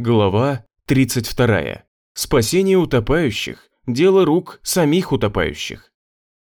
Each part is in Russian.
Глава 32. Спасение утопающих – дело рук самих утопающих.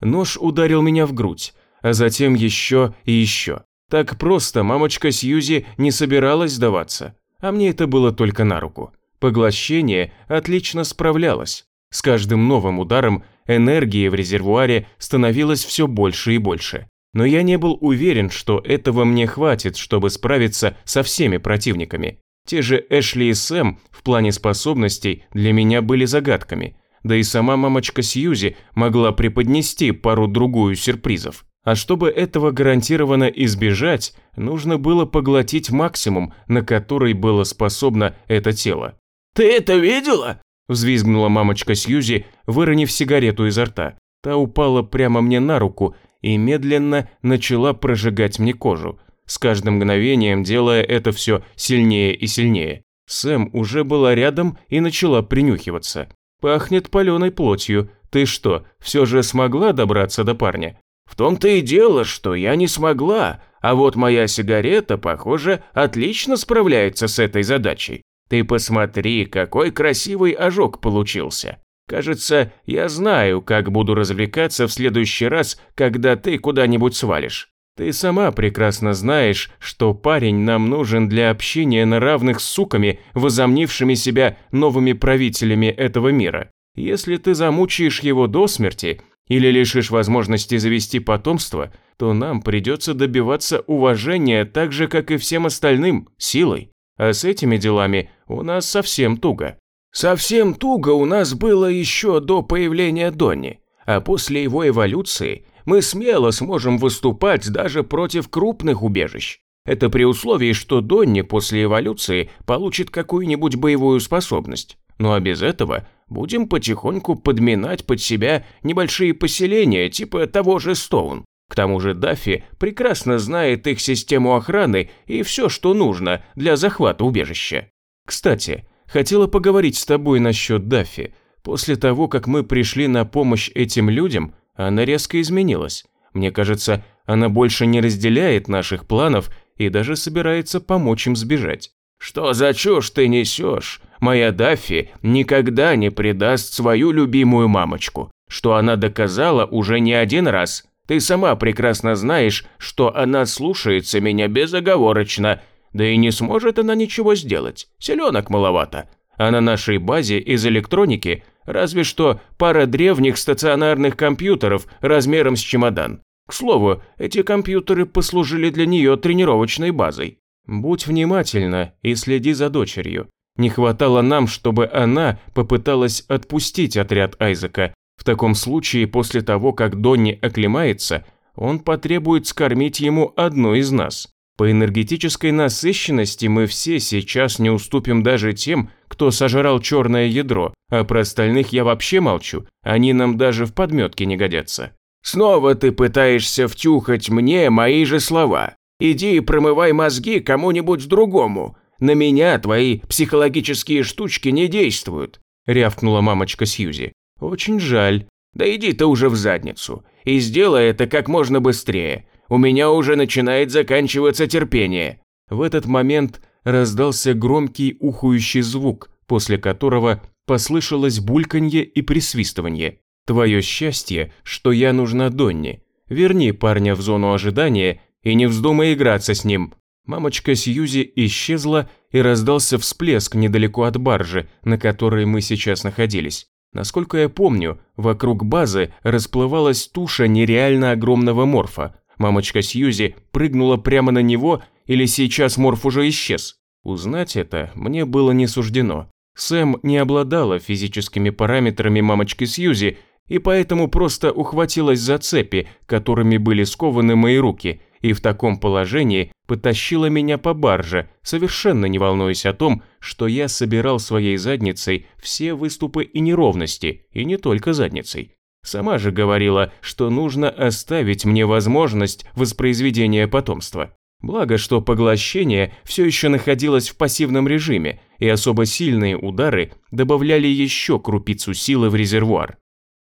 Нож ударил меня в грудь, а затем еще и еще. Так просто мамочка Сьюзи не собиралась сдаваться, а мне это было только на руку. Поглощение отлично справлялось. С каждым новым ударом энергии в резервуаре становилось все больше и больше. Но я не был уверен, что этого мне хватит, чтобы справиться со всеми противниками. Те же Эшли и Сэм в плане способностей для меня были загадками, да и сама мамочка Сьюзи могла преподнести пару-другую сюрпризов. А чтобы этого гарантированно избежать, нужно было поглотить максимум, на который было способно это тело. «Ты это видела?» – взвизгнула мамочка Сьюзи, выронив сигарету изо рта. Та упала прямо мне на руку и медленно начала прожигать мне кожу – с каждым мгновением делая это все сильнее и сильнее. Сэм уже была рядом и начала принюхиваться. «Пахнет паленой плотью. Ты что, все же смогла добраться до парня?» «В том-то и дело, что я не смогла, а вот моя сигарета, похоже, отлично справляется с этой задачей. Ты посмотри, какой красивый ожог получился. Кажется, я знаю, как буду развлекаться в следующий раз, когда ты куда-нибудь свалишь. Ты сама прекрасно знаешь, что парень нам нужен для общения на равных с суками, возомнившими себя новыми правителями этого мира. Если ты замучаешь его до смерти или лишишь возможности завести потомство, то нам придется добиваться уважения так же, как и всем остальным, силой. А с этими делами у нас совсем туго. Совсем туго у нас было еще до появления Донни, а после его эволюции – мы смело сможем выступать даже против крупных убежищ. Это при условии, что Донни после эволюции получит какую-нибудь боевую способность. Ну а без этого будем потихоньку подминать под себя небольшие поселения типа того же Стоун. К тому же Даффи прекрасно знает их систему охраны и все, что нужно для захвата убежища. Кстати, хотела поговорить с тобой насчет Даффи. После того, как мы пришли на помощь этим людям, она резко изменилась. Мне кажется, она больше не разделяет наших планов и даже собирается помочь им сбежать. «Что за чушь ты несешь? Моя Даффи никогда не предаст свою любимую мамочку, что она доказала уже не один раз. Ты сама прекрасно знаешь, что она слушается меня безоговорочно, да и не сможет она ничего сделать, селенок маловато. А на нашей базе из электроники разве что пара древних стационарных компьютеров размером с чемодан. К слову, эти компьютеры послужили для нее тренировочной базой. Будь внимательна и следи за дочерью. Не хватало нам, чтобы она попыталась отпустить отряд Айзека. В таком случае, после того, как Донни оклемается, он потребует скормить ему одну из нас. По энергетической насыщенности мы все сейчас не уступим даже тем, кто сожрал черное ядро, а про остальных я вообще молчу, они нам даже в подметке не годятся. Снова ты пытаешься втюхать мне мои же слова. Иди и промывай мозги кому-нибудь другому. На меня твои психологические штучки не действуют», – рявкнула мамочка Сьюзи. «Очень жаль». «Да иди ты уже в задницу. И сделай это как можно быстрее. У меня уже начинает заканчиваться терпение». В этот момент раздался громкий ухающий звук, после которого послышалось бульканье и присвистывание. «Твое счастье, что я нужна Донни. Верни парня в зону ожидания и не вздумай играться с ним». Мамочка Сьюзи исчезла и раздался всплеск недалеко от баржи, на которой мы сейчас находились. Насколько я помню, вокруг базы расплывалась туша нереально огромного морфа, Мамочка Сьюзи прыгнула прямо на него или сейчас Морф уже исчез? Узнать это мне было не суждено. Сэм не обладала физическими параметрами мамочки Сьюзи и поэтому просто ухватилась за цепи, которыми были скованы мои руки, и в таком положении потащила меня по барже, совершенно не волнуясь о том, что я собирал своей задницей все выступы и неровности, и не только задницей. Сама же говорила, что нужно оставить мне возможность воспроизведения потомства. Благо, что поглощение все еще находилось в пассивном режиме, и особо сильные удары добавляли еще крупицу силы в резервуар.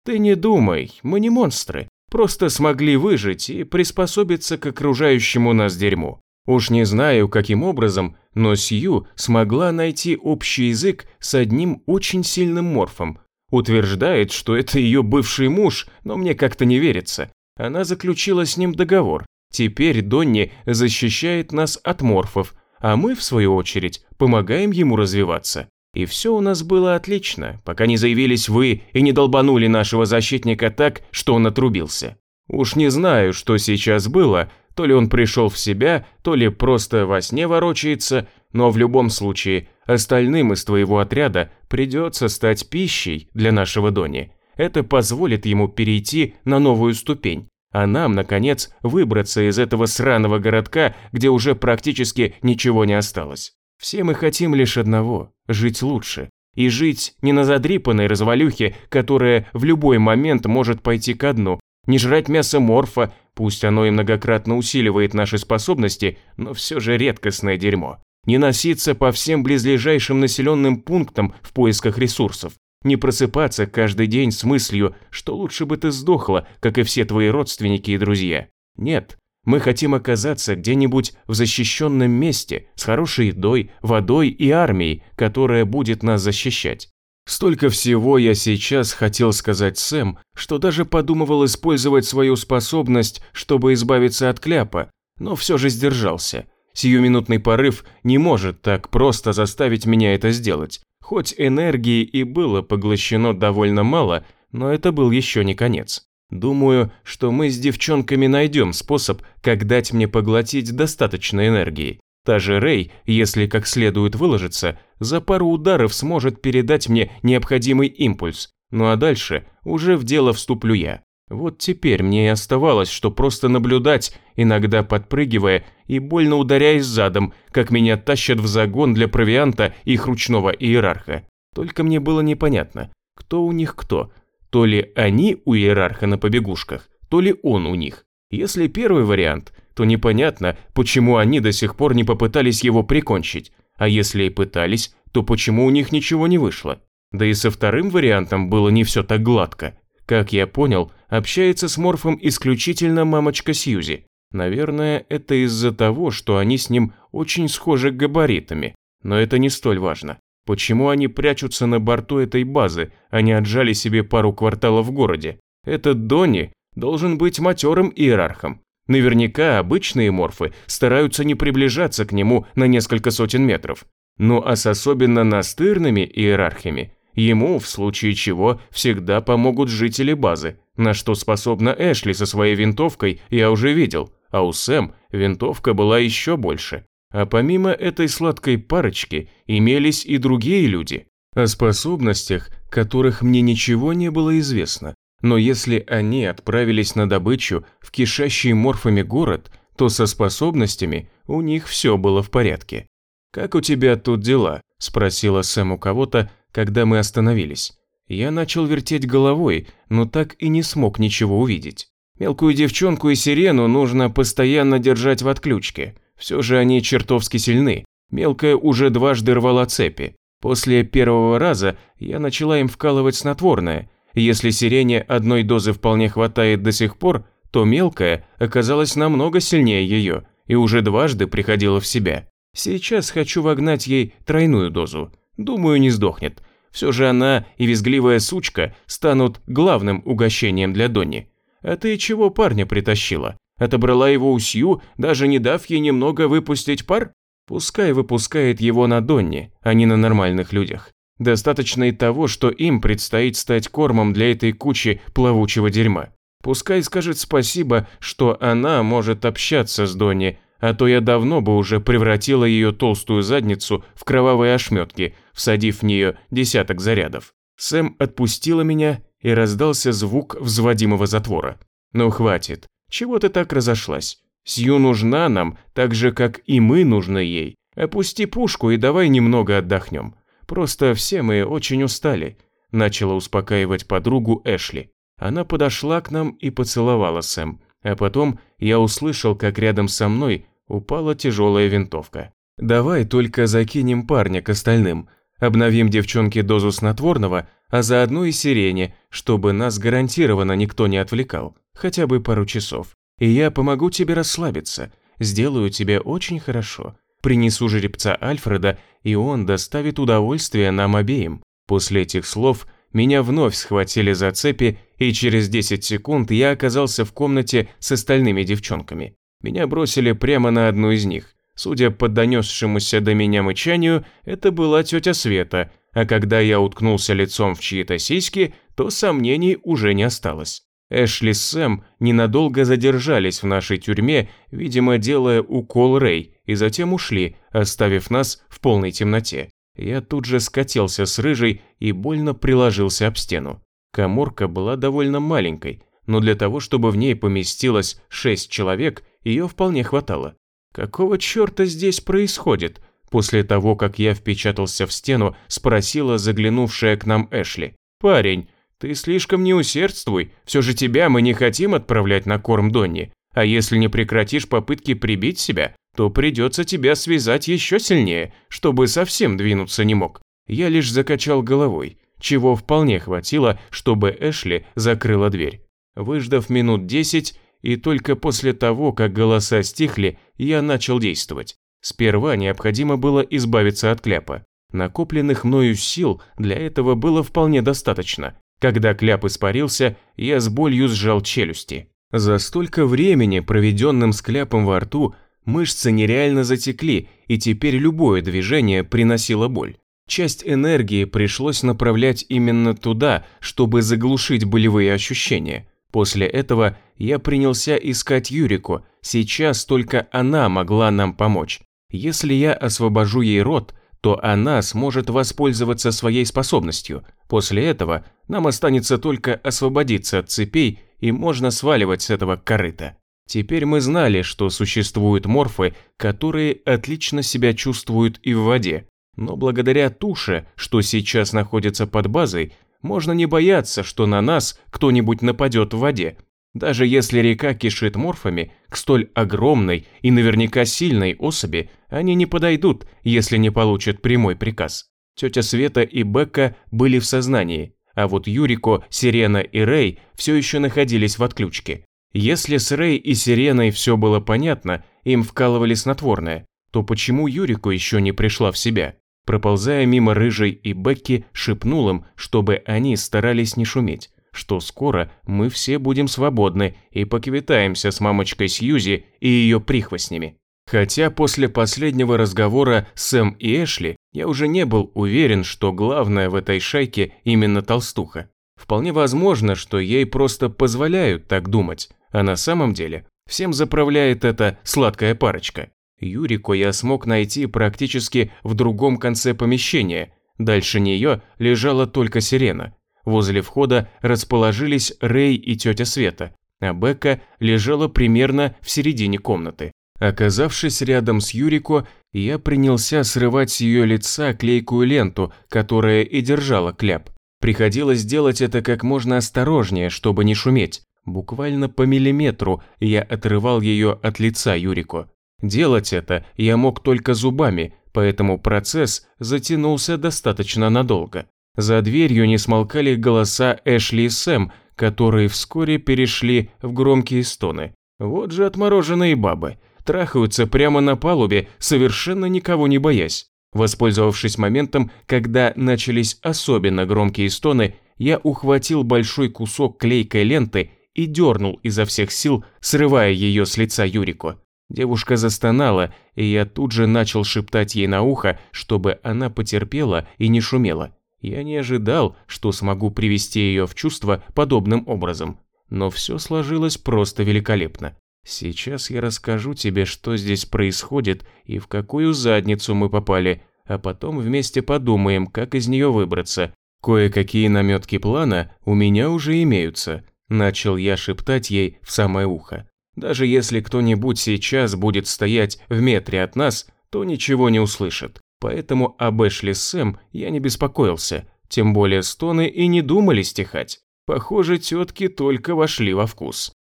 Ты не думай, мы не монстры, просто смогли выжить и приспособиться к окружающему нас дерьму. Уж не знаю, каким образом, но Сью смогла найти общий язык с одним очень сильным морфом. Утверждает, что это ее бывший муж, но мне как-то не верится. Она заключила с ним договор. Теперь Донни защищает нас от морфов, а мы, в свою очередь, помогаем ему развиваться. И все у нас было отлично, пока не заявились вы и не долбанули нашего защитника так, что он отрубился. Уж не знаю, что сейчас было, то ли он пришел в себя, то ли просто во сне ворочается, но в любом случае, остальным из твоего отряда придется стать пищей для нашего Дони. Это позволит ему перейти на новую ступень, а нам, наконец, выбраться из этого сраного городка, где уже практически ничего не осталось. Все мы хотим лишь одного – жить лучше. И жить не на задрипанной развалюхе, которая в любой момент может пойти ко дну, не жрать мясо морфа, пусть оно и многократно усиливает наши способности, но все же редкостное дерьмо. Не носиться по всем близлежащим населенным пунктам в поисках ресурсов. Не просыпаться каждый день с мыслью, что лучше бы ты сдохла, как и все твои родственники и друзья. Нет, мы хотим оказаться где-нибудь в защищенном месте, с хорошей едой, водой и армией, которая будет нас защищать. Столько всего я сейчас хотел сказать Сэм, что даже подумывал использовать свою способность, чтобы избавиться от кляпа, но все же сдержался. Сиюминутный порыв не может так просто заставить меня это сделать. Хоть энергии и было поглощено довольно мало, но это был еще не конец. Думаю, что мы с девчонками найдем способ, как дать мне поглотить достаточно энергии. Та же Рэй, если как следует выложиться, за пару ударов сможет передать мне необходимый импульс. Ну а дальше уже в дело вступлю я. Вот теперь мне и оставалось, что просто наблюдать, иногда подпрыгивая и больно ударяясь задом, как меня тащат в загон для провианта их ручного иерарха. Только мне было непонятно, кто у них кто, то ли они у иерарха на побегушках, то ли он у них. Если первый вариант, то непонятно, почему они до сих пор не попытались его прикончить, а если и пытались, то почему у них ничего не вышло. Да и со вторым вариантом было не все так гладко. Как я понял, общается с Морфом исключительно мамочка Сьюзи. Наверное, это из-за того, что они с ним очень схожи габаритами. Но это не столь важно. Почему они прячутся на борту этой базы, а не отжали себе пару кварталов в городе? Этот Донни должен быть матерым иерархом. Наверняка обычные морфы стараются не приближаться к нему на несколько сотен метров. Ну а с особенно настырными иерархами, ему, в случае чего, всегда помогут жители базы, на что способна Эшли со своей винтовкой, я уже видел, а у Сэм винтовка была еще больше. А помимо этой сладкой парочки имелись и другие люди, о способностях, которых мне ничего не было известно. Но если они отправились на добычу в кишащий морфами город, то со способностями у них все было в порядке. «Как у тебя тут дела?» – спросила Сэм у кого-то, когда мы остановились. Я начал вертеть головой, но так и не смог ничего увидеть. Мелкую девчонку и сирену нужно постоянно держать в отключке – все же они чертовски сильны. Мелкая уже дважды рвала цепи. После первого раза я начала им вкалывать снотворное. Если сирене одной дозы вполне хватает до сих пор, то мелкая оказалась намного сильнее ее и уже дважды приходила в себя. Сейчас хочу вогнать ей тройную дозу. Думаю, не сдохнет. Все же она и визгливая сучка станут главным угощением для Донни. А ты чего парня притащила? Отобрала его у Сью, даже не дав ей немного выпустить пар? Пускай выпускает его на Донне, а не на нормальных людях. Достаточно и того, что им предстоит стать кормом для этой кучи плавучего дерьма. Пускай скажет спасибо, что она может общаться с Донни, а то я давно бы уже превратила ее толстую задницу в кровавые ошметки, всадив в нее десяток зарядов. Сэм отпустила меня, и раздался звук взводимого затвора. Ну хватит, чего ты так разошлась? Сью нужна нам, так же, как и мы нужны ей. Опусти пушку и давай немного отдохнем. Просто все мы очень устали», – начала успокаивать подругу Эшли. Она подошла к нам и поцеловала Сэм, а потом я услышал, как рядом со мной упала тяжелая винтовка. «Давай только закинем парня к остальным, обновим девчонке дозу снотворного, а заодно и сирене, чтобы нас гарантированно никто не отвлекал хотя бы пару часов, и я помогу тебе расслабиться. сделаю тебе очень хорошо. Принесу жеребца Альфреда, и он доставит удовольствие нам обеим». После этих слов меня вновь схватили за цепи, и через 10 секунд я оказался в комнате с остальными девчонками. Меня бросили прямо на одну из них. Судя по донесшемуся до меня мычанию, это была тетя Света, а когда я уткнулся лицом в чьи-то сиськи, то сомнений уже не осталось. Эшли с Сэм ненадолго задержались в нашей тюрьме, видимо, делая укол Рэй, и затем ушли, оставив нас в полной темноте. Я тут же скатился с рыжей и больно приложился об стену. Коморка была довольно маленькой, но для того, чтобы в ней поместилось шесть человек, ее вполне хватало. Какого черта здесь происходит? После того, как я впечатался в стену, спросила заглянувшая к нам Эшли. «Парень, ты слишком не усердствуй, все же тебя мы не хотим отправлять на корм Донни. А если не прекратишь попытки прибить себя, то придется тебя связать еще сильнее, чтобы совсем двинуться не мог». Я лишь закачал головой, чего вполне хватило, чтобы Эшли закрыла дверь. Выждав минут десять, и только после того, как голоса стихли, я начал действовать. Сперва необходимо было избавиться от кляпа. Накопленных мною сил для этого было вполне достаточно. Когда кляп испарился, я с болью сжал челюсти. За столько времени, проведенным с кляпом во рту, мышцы нереально затекли, и теперь любое движение приносило боль. Часть энергии пришлось направлять именно туда, чтобы заглушить болевые ощущения. После этого я принялся искать Юрику, сейчас только она могла нам помочь. Если я освобожу ей рот, то она сможет воспользоваться своей способностью. После этого нам останется только освободиться от цепей и можно сваливать с этого корыта. Теперь мы знали, что существуют морфы, которые отлично себя чувствуют и в воде. Но благодаря туше, что сейчас находится под базой, можно не бояться, что на нас кто-нибудь нападет в воде. Даже если река кишит морфами, к столь огромной и наверняка сильной особи они не подойдут, если не получат прямой приказ. Тетя Света и Бекка были в сознании, а вот Юрико, Сирена и Рэй все еще находились в отключке. Если с Рэй и Сиреной все было понятно, им вкалывали снотворное, то почему Юрико еще не пришла в себя? Проползая мимо Рыжей и Бекки, шепнул им, чтобы они старались не шуметь, что скоро мы все будем свободны и поквитаемся с мамочкой Сьюзи и ее прихвостнями. Хотя после последнего разговора Сэм и Эшли я уже не был уверен, что главное в этой шайке именно толстуха. Вполне возможно, что ей просто позволяют так думать, а на самом деле всем заправляет эта сладкая парочка. Юрику я смог найти практически в другом конце помещения. Дальше нее лежала только сирена. Возле входа расположились Рэй и тетя Света, а Бекка лежала примерно в середине комнаты. Оказавшись рядом с Юрико, я принялся срывать с ее лица клейкую ленту, которая и держала кляп. Приходилось делать это как можно осторожнее, чтобы не шуметь. Буквально по миллиметру я отрывал ее от лица Юрико. Делать это я мог только зубами, поэтому процесс затянулся достаточно надолго. За дверью не смолкали голоса Эшли и Сэм, которые вскоре перешли в громкие стоны. Вот же отмороженные бабы. Трахаются прямо на палубе, совершенно никого не боясь. Воспользовавшись моментом, когда начались особенно громкие стоны, я ухватил большой кусок клейкой ленты и дернул изо всех сил, срывая ее с лица Юрико. Девушка застонала, и я тут же начал шептать ей на ухо, чтобы она потерпела и не шумела. Я не ожидал, что смогу привести ее в чувство подобным образом, но все сложилось просто великолепно. Сейчас я расскажу тебе, что здесь происходит и в какую задницу мы попали, а потом вместе подумаем, как из нее выбраться. Кое-какие наметки плана у меня уже имеются. Начал я шептать ей в самое ухо. Даже если кто-нибудь сейчас будет стоять в метре от нас, то ничего не услышит. Поэтому об Эшли Сэм я не беспокоился, тем более стоны и не думали стихать. Похоже, тетки только вошли во вкус.